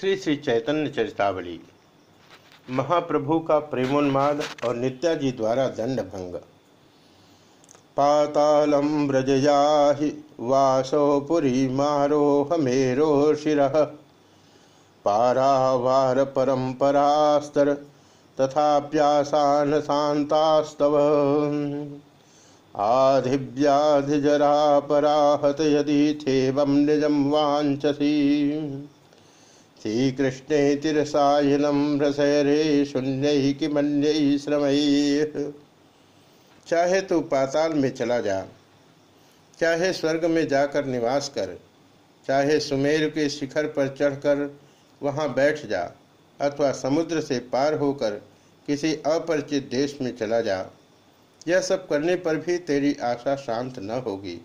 श्री श्री चैतन्य चरितावली। महाप्रभु का प्रेमोन्माद और नित्याजी द्वारा दंड भंग। पातालम व्रजया वासो पुरी मारोह मेरो शिर। पारावार परंपरास्तर तथाप्यासान शांतास्तव। आधिव्याधिजरा पराहत यदि थेवं निजं वाञ्छसि। श्रीकृष्णे तिरसायनं रसयरे शून्य कि किमन्य श्रमैः। चाहे तू पाताल में चला जा, चाहे स्वर्ग में जाकर निवास कर, चाहे सुमेर के शिखर पर चढ़कर वहाँ बैठ जा, अथवा समुद्र से पार होकर किसी अपरिचित देश में चला जा, यह सब करने पर भी तेरी आशा शांत न होगी।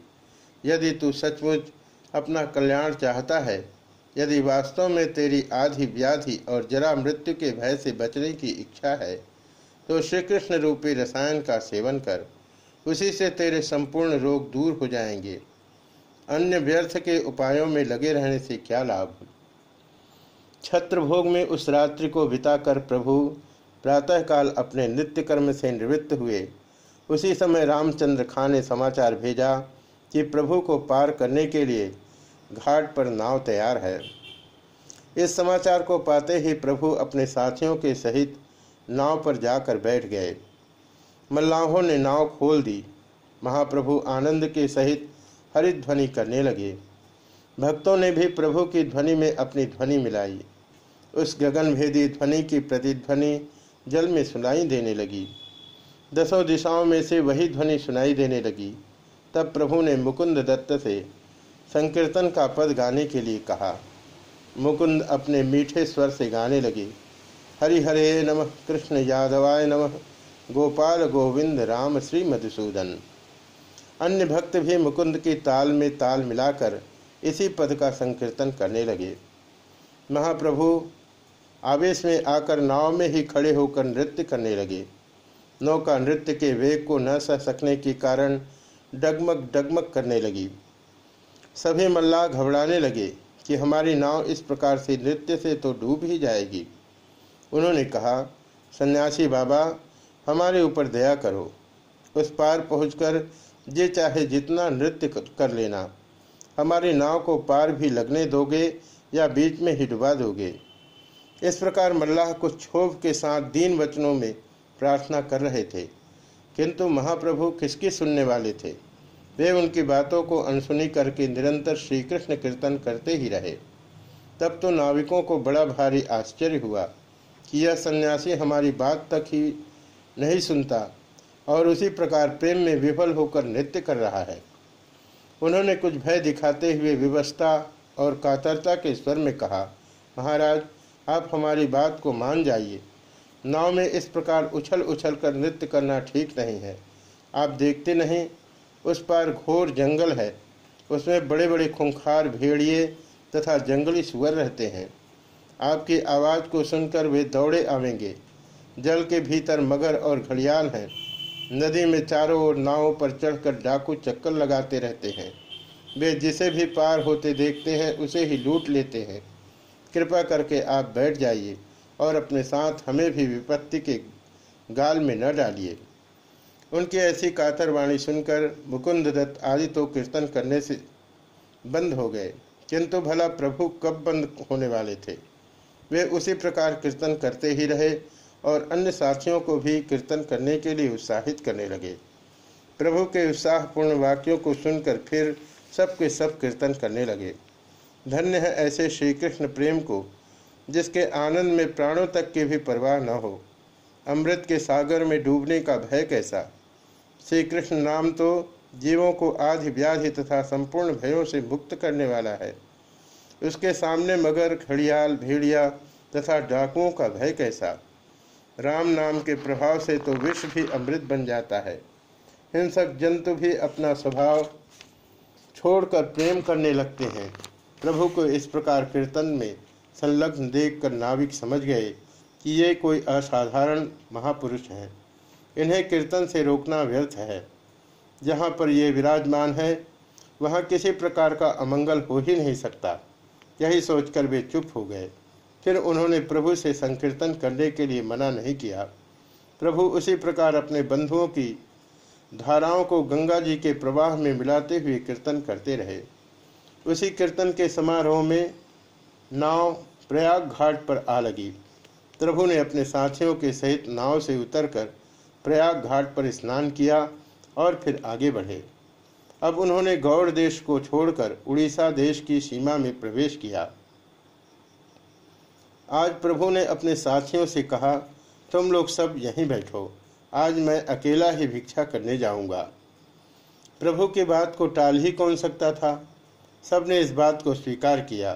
यदि तू सचमुच अपना कल्याण चाहता है यदि वास्तव में तेरी आधि व्याधि और जरा मृत्यु के भय से बचने की इच्छा है तो श्री कृष्ण रूपी रसायन का सेवन कर। उसी से तेरे संपूर्ण रोग दूर हो जाएँगे। अन्य व्यर्थ के उपायों में लगे रहने से क्या लाभ? छत्रभोग में उस रात्रि को बिताकर प्रभु प्रातःकाल अपने नित्य कर्म से निवृत्त हुए। उसी समय रामचंद्र खां ने समाचार भेजा कि प्रभु को पार करने के लिए घाट पर नाव तैयार है। इस समाचार को पाते ही प्रभु अपने साथियों के सहित नाव पर जाकर बैठ गए। मल्लाहों ने नाव खोल दी। महाप्रभु आनंद के सहित हरिध्वनि करने लगे। भक्तों ने भी प्रभु की ध्वनि में अपनी ध्वनि मिलाई। उस गगनभेदी ध्वनि की प्रतिध्वनि जल में सुनाई देने लगी। दसों दिशाओं में से वही ध्वनि सुनाई देने लगी। तब प्रभु ने मुकुंद दत्त से संकीर्तन का पद गाने के लिए कहा। मुकुंद अपने मीठे स्वर से गाने लगे। हरि हरे नमः, कृष्ण यादवाय नमः, गोपाल गोविंद राम श्री मधुसूदन अन्य भक्त भी मुकुंद की ताल में ताल मिलाकर इसी पद का संकीर्तन करने लगे। महाप्रभु आवेश में आकर नाव में ही खड़े होकर नृत्य करने लगे। नौका नृत्य के वेग को न सह सकने के कारण डगमग डगमग करने लगी। सभी मल्लाह घबराने लगे कि हमारी नाव इस प्रकार से नृत्य से तो डूब ही जाएगी। उन्होंने कहा, सन्यासी बाबा, हमारे ऊपर दया करो। उस पार पहुंचकर जे चाहे जितना नृत्य कर लेना, हमारी नाव को पार भी लगने दोगे या बीच में ही डुबा दोगे। इस प्रकार मल्लाह कुछ क्षोभ के साथ दीन वचनों में प्रार्थना कर रहे थे, किंतु महाप्रभु किसकी सुनने वाले थे? वे उनकी बातों को अनसुनी करके निरंतर श्री कृष्ण कीर्तन करते ही रहे। तब तो नाविकों को बड़ा भारी आश्चर्य हुआ कि यह सन्यासी हमारी बात तक ही नहीं सुनता और उसी प्रकार प्रेम में विफल होकर नृत्य कर रहा है। उन्होंने कुछ भय दिखाते हुए विवस्था और कातरता के स्वर में कहा, महाराज, आप हमारी बात को मान जाइए। नाव में इस प्रकार उछल उछल कर नृत्य करना ठीक नहीं है। आप देखते नहीं उस पार घोर जंगल है। उसमें बड़े बड़े खुंखार भेड़िए तथा जंगली सुअर रहते हैं। आपकी आवाज़ को सुनकर वे दौड़े आवेंगे। जल के भीतर मगर और घड़ियाल हैं। नदी में चारों ओर नावों पर चढ़कर डाकू चक्कर लगाते रहते हैं। वे जिसे भी पार होते देखते हैं, उसे ही लूट लेते हैं। कृपा करके आप बैठ जाइए और अपने साथ हमें भी विपत्ति के गाल में न डालिए। उनकी ऐसी कातर वाणी सुनकर मुकुंद दत्त आदि तो कीर्तन करने से बंद हो गए। किंतु भला प्रभु कब बंद होने वाले थे? वे उसी प्रकार कीर्तन करते ही रहे और अन्य साथियों को भी कीर्तन करने के लिए उत्साहित करने लगे। प्रभु के उत्साहपूर्ण वाक्यों को सुनकर फिर सबके सब कीर्तन करने लगे। धन्य है ऐसे श्री कृष्ण प्रेम को, जिसके आनंद में प्राणों तक की भी परवाह न हो। अमृत के सागर में डूबने का भय कैसा? श्री कृष्ण नाम तो जीवों को आधि व्याधि तथा संपूर्ण भयों से मुक्त करने वाला है। उसके सामने मगर खड़ियाल भेड़िया तथा डाकुओं का भय कैसा? राम नाम के प्रभाव से तो विश्व भी अमृत बन जाता है। हिंसक जंतु भी अपना स्वभाव छोड़कर प्रेम करने लगते हैं। प्रभु को इस प्रकार कीर्तन में संलग्न देखकर नाविक समझ गए कि ये कोई असाधारण महापुरुष हैं। इन्हें कीर्तन से रोकना व्यर्थ है। जहाँ पर ये विराजमान है, वहाँ किसी प्रकार का अमंगल हो ही नहीं सकता। यही सोचकर वे चुप हो गए। फिर उन्होंने प्रभु से संकीर्तन करने के लिए मना नहीं किया। प्रभु उसी प्रकार अपने बंधुओं की धाराओं को गंगा जी के प्रवाह में मिलाते हुए कीर्तन करते रहे। उसी कीर्तन के समारोह में नाव प्रयाग घाट पर आ लगी। प्रभु ने अपने साथियों के सहित नाव से उतरकर प्रयाग घाट पर स्नान किया और फिर आगे बढ़े। अब उन्होंने गौड़ देश को छोड़कर उड़ीसा देश की सीमा में प्रवेश किया। आज प्रभु ने अपने साथियों से कहा, तुम लोग सब यहीं बैठो। आज मैं अकेला ही भिक्षा करने जाऊँगा। प्रभु की बात को टाल ही कौन सकता था? सबने इस बात को स्वीकार किया।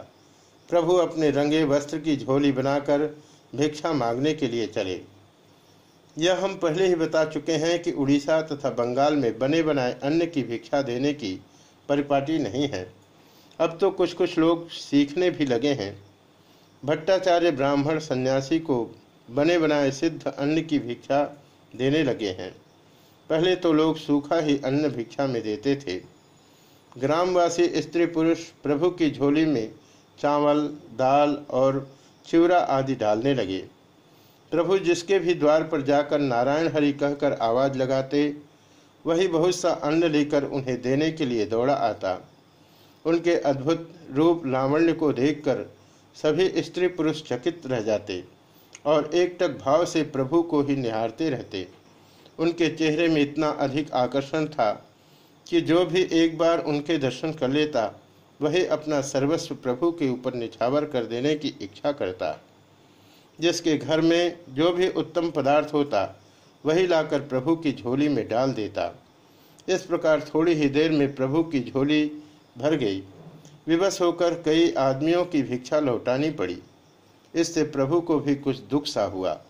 प्रभु अपने रंगे वस्त्र की झोली बनाकर भिक्षा मांगने के लिए चले। यह हम पहले ही बता चुके हैं कि उड़ीसा तथा बंगाल में बने बनाए अन्न की भिक्षा देने की परिपाटी नहीं है। अब तो कुछ कुछ लोग सीखने भी लगे हैं। भट्टाचार्य ब्राह्मण सन्यासी को बने बनाए सिद्ध अन्न की भिक्षा देने लगे हैं। पहले तो लोग सूखा ही अन्न भिक्षा में देते थे। ग्रामवासी स्त्री पुरुष प्रभु की झोली में चावल, दाल और चिवरा आदि डालने लगे। प्रभु जिसके भी द्वार पर जाकर नारायण हरि कहकर आवाज़ लगाते, वही बहुत सा अन्न लेकर उन्हें देने के लिए दौड़ा आता। उनके अद्भुत रूप लावण्य को देखकर सभी स्त्री पुरुष चकित रह जाते और एक टक भाव से प्रभु को ही निहारते रहते। उनके चेहरे में इतना अधिक आकर्षण था कि जो भी एक बार उनके दर्शन कर लेता, वही अपना सर्वस्व प्रभु के ऊपर निछावर कर देने की इच्छा करता। जिसके घर में जो भी उत्तम पदार्थ होता, वही लाकर प्रभु की झोली में डाल देता। इस प्रकार थोड़ी ही देर में प्रभु की झोली भर गई। विवश होकर कई आदमियों की भिक्षा लौटानी पड़ी। इससे प्रभु को भी कुछ दुख सा हुआ।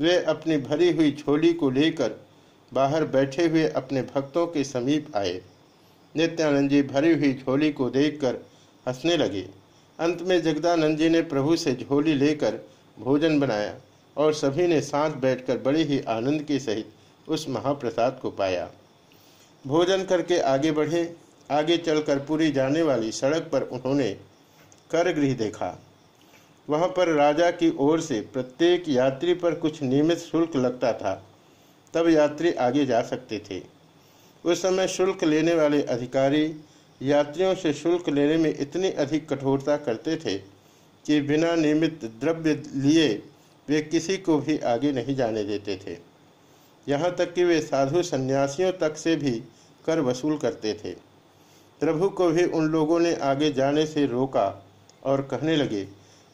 वे अपनी भरी हुई झोली को लेकर बाहर बैठे हुए अपने भक्तों के समीप आए। नित्यानंद जी भरी हुई झोली को देखकर हंसने लगे। अंत में जगदानंद जी ने प्रभु से झोली लेकर भोजन बनाया और सभी ने साथ बैठकर बड़े ही आनंद के सहित उस महाप्रसाद को पाया। भोजन करके आगे बढ़े। आगे चलकर पूरी जाने वाली सड़क पर उन्होंने कर गृह देखा। वहाँ पर राजा की ओर से प्रत्येक यात्री पर कुछ नियमित शुल्क लगता था। तब यात्री आगे जा सकते थे। उस समय शुल्क लेने वाले अधिकारी यात्रियों से शुल्क लेने में इतनी अधिक कठोरता करते थे कि बिना नियमित द्रव्य लिए वे किसी को भी आगे नहीं जाने देते थे। यहाँ तक कि वे साधु सन्यासियों तक से भी कर वसूल करते थे। प्रभु को भी उन लोगों ने आगे जाने से रोका और कहने लगे,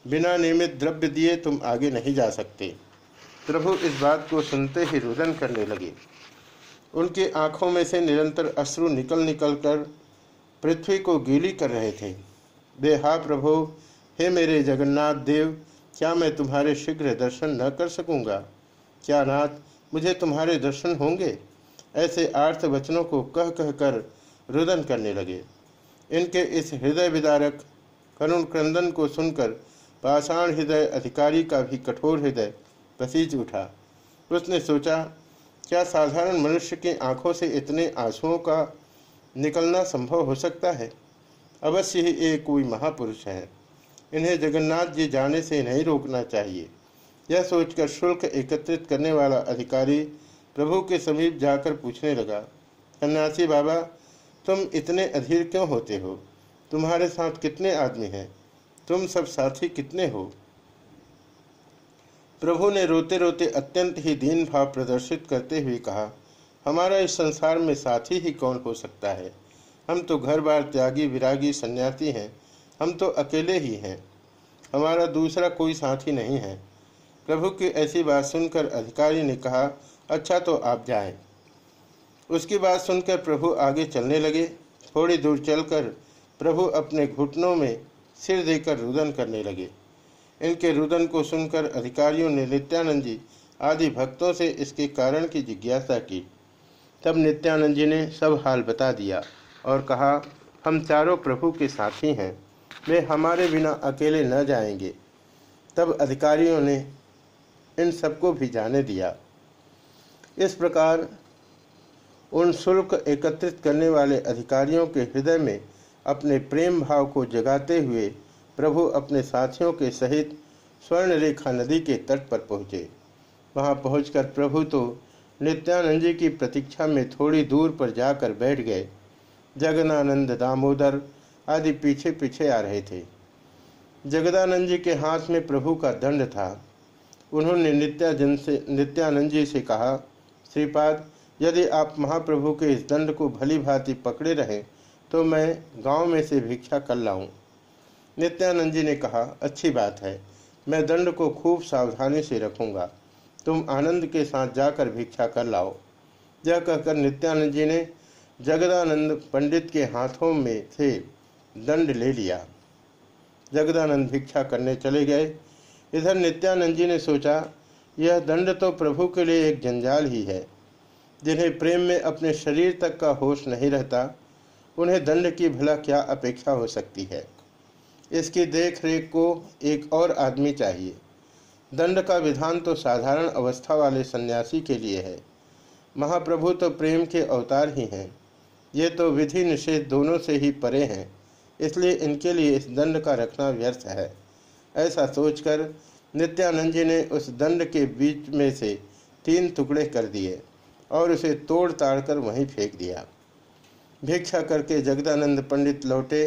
बिना नियमित द्रव्य दिए तुम आगे नहीं जा सकते। प्रभु इस बात को सुनते ही रुदन करने लगे। उनकी आँखों में से निरंतर अश्रु निकल निकल कर पृथ्वी को गीली कर रहे थे। वे हा प्रभु हे मेरे जगन्नाथ देव, क्या मैं तुम्हारे शीघ्र दर्शन न कर सकूँगा? क्या नाथ, मुझे तुम्हारे दर्शन होंगे? ऐसे आर्थ वचनों को कह कह कर रुदन करने लगे। इनके इस हृदय विदारक करुण क्रंदन को सुनकर पाषाण हृदय अधिकारी का भी कठोर हृदय पसीज उठा। उसने सोचा, क्या साधारण मनुष्य की आँखों से इतने आंसुओं का निकलना संभव हो सकता है? अवश्य ही एक कोई महापुरुष है। इन्हें जगन्नाथ जी जाने से नहीं रोकना चाहिए। यह सोचकर शुल्क एकत्रित करने वाला अधिकारी प्रभु के समीप जाकर पूछने लगा, सन्यासी बाबा, तुम इतने अधीर क्यों होते हो? तुम्हारे साथ कितने आदमी हैं? तुम सब साथी कितने हो? प्रभु ने रोते रोते अत्यंत ही दीन भाव प्रदर्शित करते हुए कहा, हमारा इस संसार में साथी ही कौन हो सकता है? हम तो घर बार त्यागी विरागी सन्यासी हैं। हम तो अकेले ही हैं। हमारा दूसरा कोई साथी नहीं है। प्रभु की ऐसी बात सुनकर अधिकारी ने कहा अच्छा तो आप जाएँ। उसकी बात सुनकर प्रभु आगे चलने लगे। थोड़ी दूर चलकर प्रभु अपने घुटनों में सिर देकर रुदन करने लगे। इनके रुदन को सुनकर अधिकारियों ने नित्यानंद जी आदि भक्तों से इसके कारण की जिज्ञासा की। तब नित्यानंद जी ने सब हाल बता दिया और कहा, हम चारों प्रभु के साथी हैं। वे हमारे बिना अकेले न जाएँगे। तब अधिकारियों ने इन सबको भी जाने दिया। इस प्रकार उन शुल्क एकत्रित करने वाले अधिकारियों के हृदय में अपने प्रेम भाव को जगाते हुए प्रभु अपने साथियों के सहित स्वर्ण रेखा नदी के तट पर पहुँचे। वहाँ पहुंचकर प्रभु तो नित्यानंद जी की प्रतीक्षा में थोड़ी दूर पर जाकर बैठ गए। जगनानंद दामोदर आदि पीछे पीछे आ रहे थे। जगदानंद जी के हाथ में प्रभु का दंड था। उन्होंने नित्याजन से, नित्यानंद जी से कहा, श्रीपाद, यदि आप महाप्रभु के इस दंड को भली भांति पकड़े रहें तो मैं गाँव में से भिक्षा कर लाऊं। नित्यानंद जी ने कहा, अच्छी बात है। मैं दंड को खूब सावधानी से रखूँगा। तुम आनंद के साथ जाकर भिक्षा कर लाओ। यह कहकर नित्यानंद जी ने जगदानंद पंडित के हाथों में से दंड ले लिया। जगदानंद भिक्षा करने चले गए। इधर नित्यानंद जी ने सोचा, यह दंड तो प्रभु के लिए एक जंजाल ही है, जिन्हें प्रेम में अपने शरीर तक का होश नहीं रहता, उन्हें दंड की भला क्या अपेक्षा हो सकती है? इसकी देख रेख को एक और आदमी चाहिए। दंड का विधान तो साधारण अवस्था वाले सन्यासी के लिए है। महाप्रभु तो प्रेम के अवतार ही हैं। ये तो विधि निषेध दोनों से ही परे हैं। इसलिए इनके लिए इस दंड का रखना व्यर्थ है। ऐसा सोचकर नित्यानंद जी ने उस दंड के बीच में से तीन टुकड़े कर दिए और उसे तोड़ ताड़ कर वहीं फेंक दिया। भिक्षा करके जगदानंद पंडित लौटे।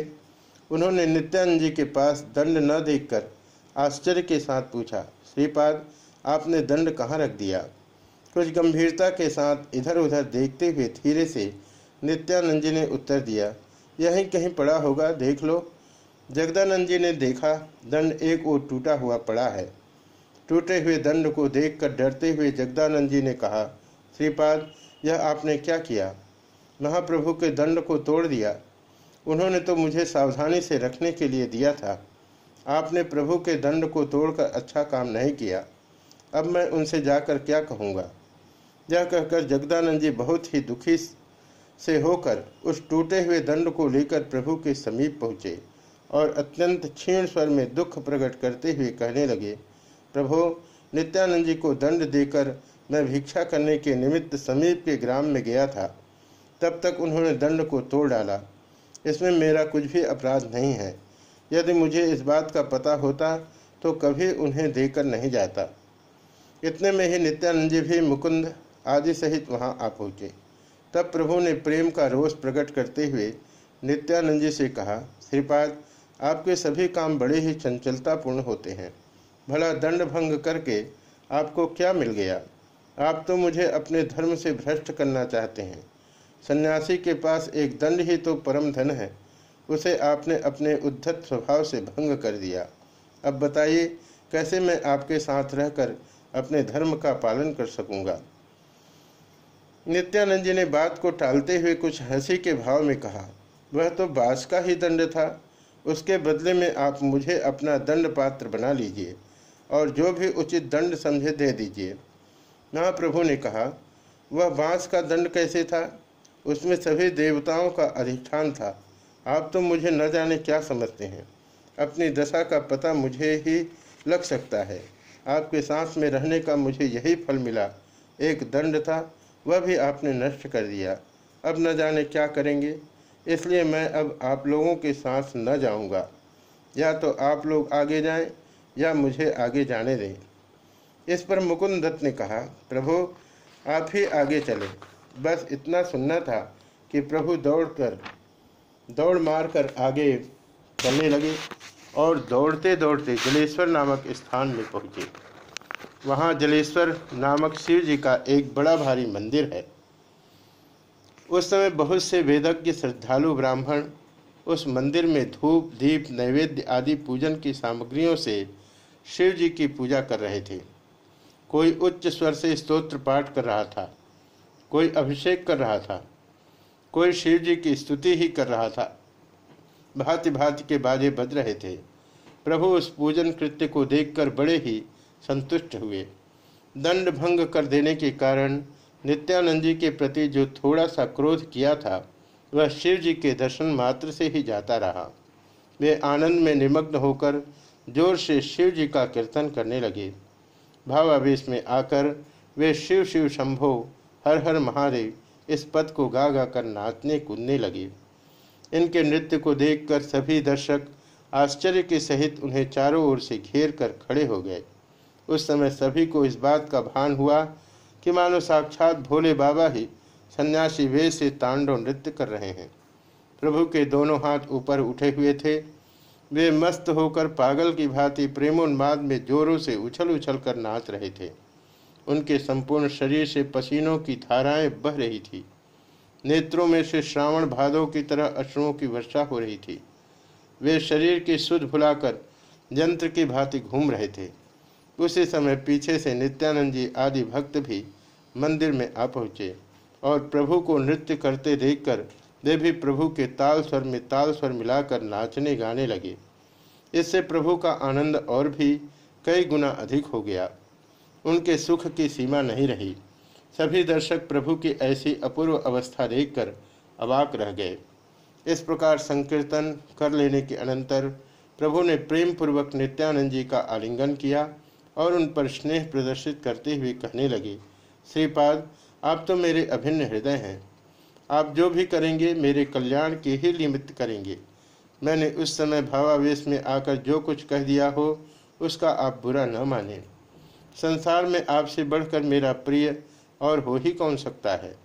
उन्होंने नित्यानंद जी के पास दंड न देखकर आश्चर्य के साथ पूछा, श्रीपाद, आपने दंड कहाँ रख दिया? कुछ गंभीरता के साथ इधर उधर देखते हुए धीरे से नित्यानंद जी ने उत्तर दिया यहीं कहीं पड़ा होगा, देख लो। जगदानंद जी ने देखा, दंड एक ओर टूटा हुआ पड़ा है। टूटे हुए दंड को देखकर डरते हुए जगदानंद जी ने कहा, श्रीपाद, यह आपने क्या किया? महाप्रभु के दंड को तोड़ दिया। उन्होंने तो मुझे सावधानी से रखने के लिए दिया था। आपने प्रभु के दंड को तोड़कर अच्छा काम नहीं किया। अब मैं उनसे जाकर क्या कहूँगा? यह कहकर जगदानंद जी बहुत ही दुखी से होकर उस टूटे हुए दंड को लेकर प्रभु के समीप पहुँचे और अत्यंत क्षीण स्वर में दुख प्रकट करते हुए कहने लगे, प्रभु, नित्यानंद जी को दंड देकर मैं भिक्षा करने के निमित्त समीप के ग्राम में गया था। तब तक उन्होंने दंड को तोड़ डाला। इसमें मेरा कुछ भी अपराध नहीं है। यदि मुझे इस बात का पता होता तो कभी उन्हें देकर नहीं जाता। इतने में ही नित्यानंद जी भी मुकुंद आदि सहित वहाँ आ पहुँचे। तब प्रभु ने प्रेम का रोष प्रकट करते हुए नित्यानंद जी से कहा, श्रीपाद, आपके सभी काम बड़े ही चंचलतापूर्ण होते हैं। भला दंड भंग करके आपको क्या मिल गया? आप तो मुझे अपने धर्म से भ्रष्ट करना चाहते हैं। सन्यासी के पास एक दंड ही तो परम धन है। उसे आपने अपने उद्धत स्वभाव से भंग कर दिया। अब बताइए, कैसे मैं आपके साथ रहकर अपने धर्म का पालन कर सकूँगा? नित्यानंद जी ने बात को टालते हुए कुछ हँसी के भाव में कहा, वह तो बास का ही दंड था। उसके बदले में आप मुझे अपना दंड पात्र बना लीजिए और जो भी उचित दंड समझे दे दीजिए। महाप्रभु ने कहा, वह बाँस का दंड कैसे था? उसमें सभी देवताओं का अधिष्ठान था। आप तो मुझे न जाने क्या समझते हैं। अपनी दशा का पता मुझे ही लग सकता है। आपके सांस में रहने का मुझे यही फल मिला। एक दंड था वह भी आपने नष्ट कर दिया। अब न जाने क्या करेंगे। इसलिए मैं अब आप लोगों के साथ न जाऊँगा। या तो आप लोग आगे जाएँ, या मुझे आगे जाने दें। इस पर मुकुंद दत्त ने कहा, प्रभु, आप ही आगे चले। बस इतना सुनना था कि प्रभु दौड़कर, दौड़ मारकर आगे चलने लगे और दौड़ते दौड़ते जलेश्वर नामक स्थान में पहुँचे। वहाँ जलेश्वर नामक शिव जी का एक बड़ा भारी मंदिर है। उस समय बहुत से वेदज्ञ, श्रद्धालु, ब्राह्मण उस मंदिर में धूप, दीप, नैवेद्य आदि पूजन की सामग्रियों से शिव जी की पूजा कर रहे थे। कोई उच्च स्वर से स्तोत्र पाठ कर रहा था, कोई अभिषेक कर रहा था, कोई शिव जी की स्तुति ही कर रहा था। भांति भांति के बाजे बज रहे थे। प्रभु उस पूजन कृत्य को देखकर बड़े ही संतुष्ट हुए। दंड भंग कर देने के कारण नित्यानंद जी के प्रति जो थोड़ा सा क्रोध किया था, वह शिव जी के दर्शन मात्र से ही जाता रहा। वे आनंद में निमग्न होकर ज़ोर से शिव जी का कीर्तन करने लगे। भावावेश में आकर वे शिव शिव शंभो, हर हर महादेव, इस पद को गा गा कर नाचने कूदने लगे। इनके नृत्य को देखकर सभी दर्शक आश्चर्य के सहित उन्हें चारों ओर से घेर कर खड़े हो गए। उस समय सभी को इस बात का भान हुआ कि मानो साक्षात भोले बाबा ही सन्यासी वे से तांडव नृत्य कर रहे हैं। प्रभु के दोनों हाथ ऊपर उठे हुए थे। वे मस्त होकर पागल की भांति प्रेमोन्माद में जोरों से उछल उछल कर नाच रहे थे। उनके संपूर्ण शरीर से पसीनों की धाराएँ बह रही थी। नेत्रों में से श्रावण भादों की तरह अश्रुओं की वर्षा हो रही थी। वे शरीर की सुध भुलाकर यंत्र की भांति घूम रहे थे। उसी समय पीछे से नित्यानंद जी आदि भक्त भी मंदिर में आ पहुँचे और प्रभु को नृत्य करते देखकर वे भी प्रभु के ताल स्वर में ताल स्वर मिलाकर नाचने गाने लगे। इससे प्रभु का आनंद और भी कई गुना अधिक हो गया। उनके सुख की सीमा नहीं रही। सभी दर्शक प्रभु की ऐसी अपूर्व अवस्था देखकर अवाक रह गए। इस प्रकार संकीर्तन कर लेने के अनंतर प्रभु ने प्रेम पूर्वक नित्यानंद जी का आलिंगन किया और उन पर स्नेह प्रदर्शित करते हुए कहने लगे, श्रीपाद, आप तो मेरे अभिन्न हृदय हैं। आप जो भी करेंगे, मेरे कल्याण के ही निमित्त करेंगे। मैंने उस समय भावावेश में आकर जो कुछ कह दिया हो, उसका आप बुरा न माने। संसार में आपसे बढ़कर मेरा प्रिय और हो ही कौन सकता है?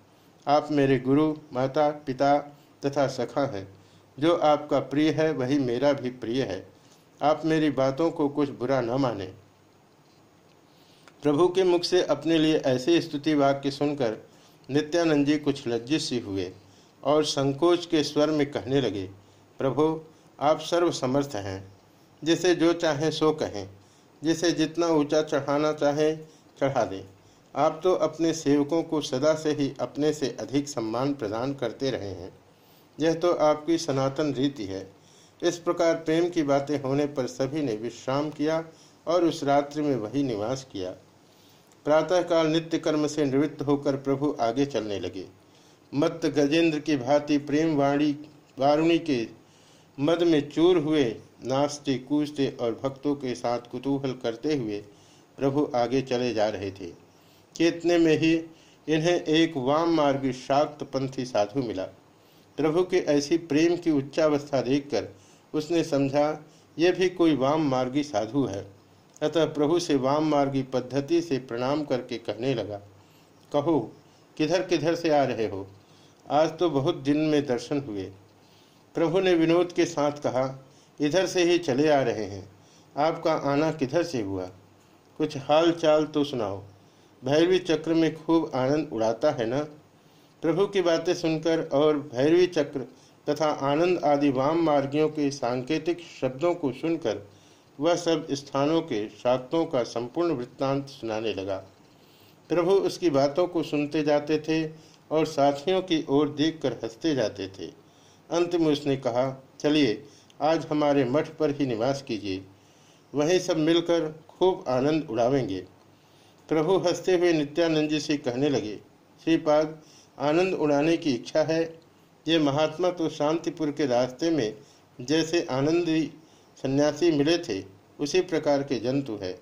आप मेरे गुरु, माता, पिता तथा सखा हैं। जो आपका प्रिय है, वही मेरा भी प्रिय है। आप मेरी बातों को कुछ बुरा न माने। प्रभु के मुख से अपने लिए ऐसे स्तुति वाक्य सुनकर नित्यानंद जी कुछ लज्जित सी हुए और संकोच के स्वर में कहने लगे, प्रभु, आप सर्व समर्थ हैं। जिसे जो चाहें सो कहें। जिसे जितना ऊँचा चढ़ाना चाहें, चढ़ा दें। आप तो अपने सेवकों को सदा से ही अपने से अधिक सम्मान प्रदान करते रहे हैं। यह तो आपकी सनातन रीति है। इस प्रकार प्रेम की बातें होने पर सभी ने विश्राम किया और उस रात्रि में वही निवास किया। प्रातःकाल नित्य कर्म से निवृत्त होकर प्रभु आगे चलने लगे। मत गजेंद्र की भांति प्रेम वाणी, वारुणी के मद में चूर हुए, नाचते, कूदते और भक्तों के साथ कुतूहल करते हुए प्रभु आगे चले जा रहे थे। कितने में ही इन्हें एक वाम मार्गी शाक्त पंथी साधु मिला। प्रभु के ऐसी प्रेम की उच्चावस्था देखकर उसने समझा यह भी कोई वाम मार्गी साधु है। अतः प्रभु से वाम मार्गी पद्धति से प्रणाम करके कहने लगा, कहो, किधर किधर से आ रहे हो? आज तो बहुत दिन में दर्शन हुए। प्रभु ने विनोद के साथ कहा, इधर से ही चले आ रहे हैं। आपका आना किधर से हुआ? कुछ हाल चाल तो सुनाओ। भैरवी चक्र में खूब आनंद उड़ाता है ना? प्रभु की बातें सुनकर और भैरवी चक्र तथा आनंद आदि वाम मार्गियों के सांकेतिक शब्दों को सुनकर वह सब स्थानों के शाक्तों का संपूर्ण वृत्तांत सुनाने लगा। प्रभु उसकी बातों को सुनते जाते थे और साथियों की ओर देखकर हँसते जाते थे। अंत में उसने कहा, चलिए, आज हमारे मठ पर ही निवास कीजिए। वहीं सब मिलकर खूब आनंद उड़ावेंगे। प्रभु हँसते हुए नित्यानंद जी से कहने लगे, श्रीपाद, आनंद उड़ाने की इच्छा है। ये महात्मा तो शांतिपुर के रास्ते में जैसे आनंदी सन्यासी मिले थे, उसी प्रकार के जंतु है।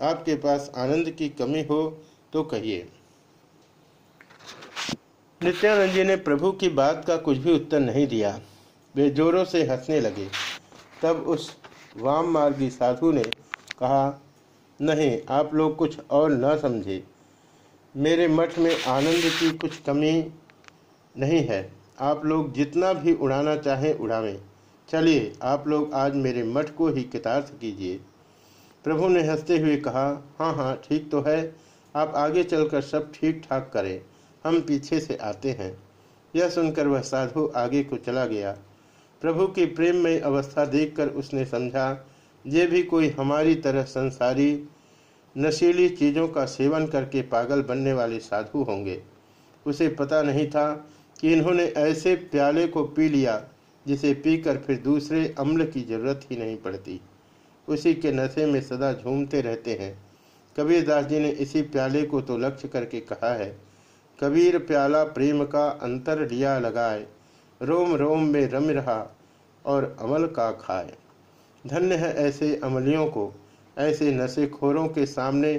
आपके पास आनंद की कमी हो तो कहिए। नित्यानंद जी ने प्रभु की बात का कुछ भी उत्तर नहीं दिया। वे जोरों से हंसने लगे। तब उस वाम मार्गी साधु ने कहा, नहीं, आप लोग कुछ और न समझे। मेरे मठ में आनंद की कुछ कमी नहीं है। आप लोग जितना भी उड़ाना चाहें उड़ावें। चलिए, आप लोग आज मेरे मठ को ही कितार्थ कीजिए। प्रभु ने हँसते हुए कहा हाँ हाँ ठीक तो है। आप आगे चलकर सब ठीक ठाक करें। हम पीछे से आते हैं। यह सुनकर वह साधु आगे को चला गया। प्रभु की प्रेममय अवस्था देखकर उसने समझा, ये भी कोई हमारी तरह संसारी, नशीली चीज़ों का सेवन करके पागल बनने वाले साधु होंगे। उसे पता नहीं था कि इन्होंने ऐसे प्याले को पी लिया जिसे पीकर फिर दूसरे अम्ल की ज़रूरत ही नहीं पड़ती। उसी के नशे में सदा झूमते रहते हैं। कबीरदास जी ने इसी प्याले को तो लक्ष्य करके कहा है, कबीर प्याला प्रेम का अंतर लिया लगाए, रोम रोम में रम रहा और अमल का खाए। धन्य है ऐसे अमलियों को, ऐसे नशे खोरों के सामने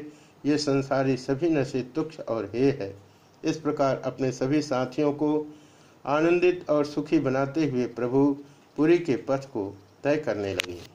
ये संसारी सभी नशे तुक्ष और हे है। इस प्रकार अपने सभी साथियों को आनंदित और सुखी बनाते हुए प्रभु पुरी के पथ को तय करने लगे।